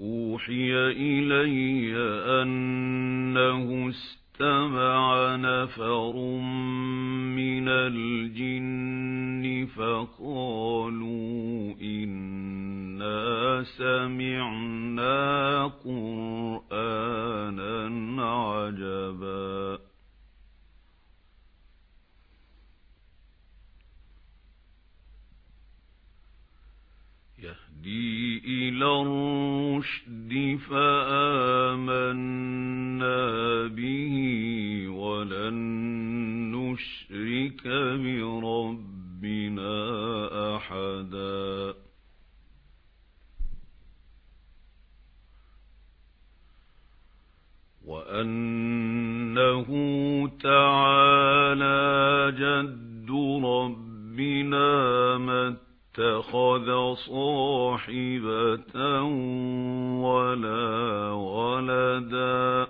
أوحي إلي أنه استمع نفر من الجن فقالوا إنا سمعنا قرآنا عجبا. يهدي إلى الرشد فآمنا به ولن نشرك بربنا أحدا. وأنه تعالى جد ربنا ما اتخذ صاحبة ولا ولدا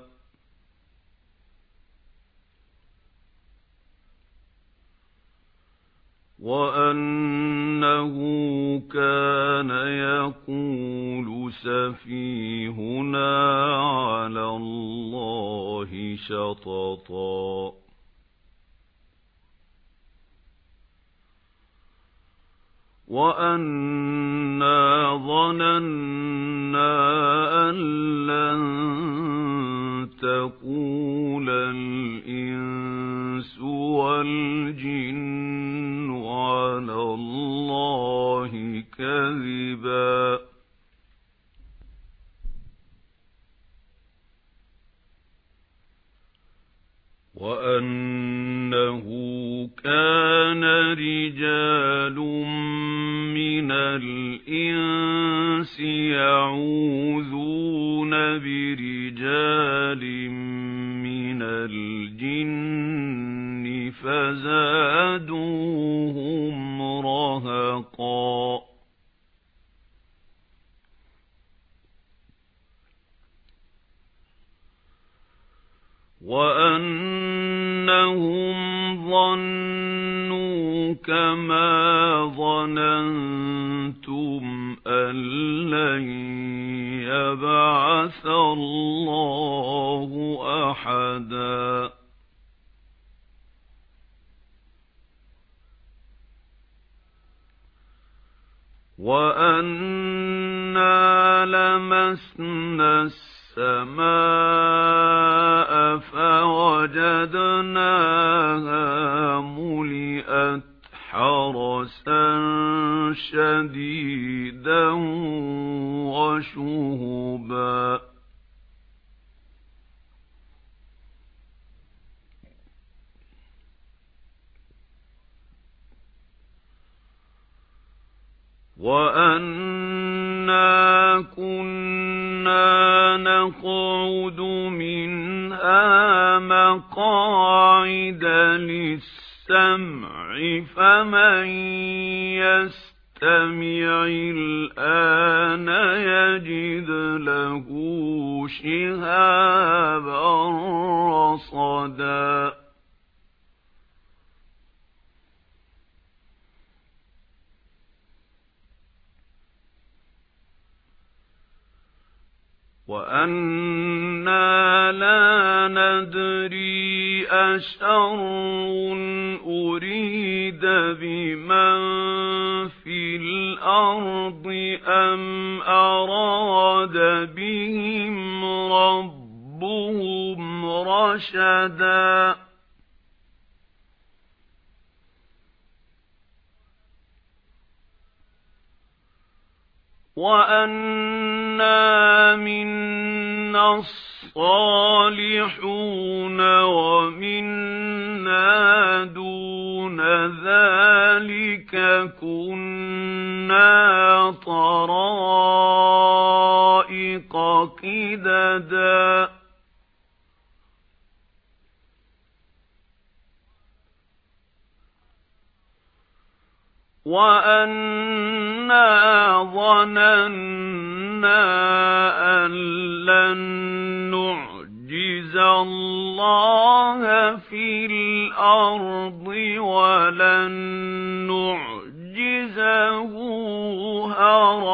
وأنه كان يقول سفيهنا على الله شططا وَأَنَّا ظَنَنَّا أَن لَّن تَقُولَ كَذِبًا وَأَنَّهُ كَانَ رِجَالٌ مِنَ الْإِنسِ يَعُوذُونَ بِرِجَالٍ مِنَ الْجِنِّ فَزَادُوهُمْ رَهَقًا وَأَنَّهُمْ ظَنُّوا كَمَا ظَنَنتُمْ أَن لَّن يَبْعَثَ اللَّهُ أَحَدًا. وَأَنَّا لَمَسْنَا السَّمَاءَ فَوَجَدْنَاهَا مُلِئَتْ حَرَسًا شَدِيدًا وَشُهُبًا. وَأَنَّا كُنَّا نَقْعُدُ مِنْهَا مَقَاعِدَ لِلسَّمْعِ فَمَن يَسْتَمِعِ الْآنَ يَجِدْ لَهُ شِهَابًا رَّصَدًا. وَأَنَّا نَدْرِي أَشَرٌّ أُرِيدَ بِمَن فِي الْأَرْضِ أَمْ أَرَادَ بِهِمْ رَبُّهُمْ رَشَدًا. وَأَنَّا مِنَّا الصَّالِحُونَ وَمِنَّا دُونَ ذَلِكَ كُنَّا طَرَائِقَ قِدَدًا. وَأَنَّا أَن لَّن نُّعْجِزَ اللَّهَ فِي الْأَرْضِ وَلَن نُّعْجِزَهُ هَرَبًا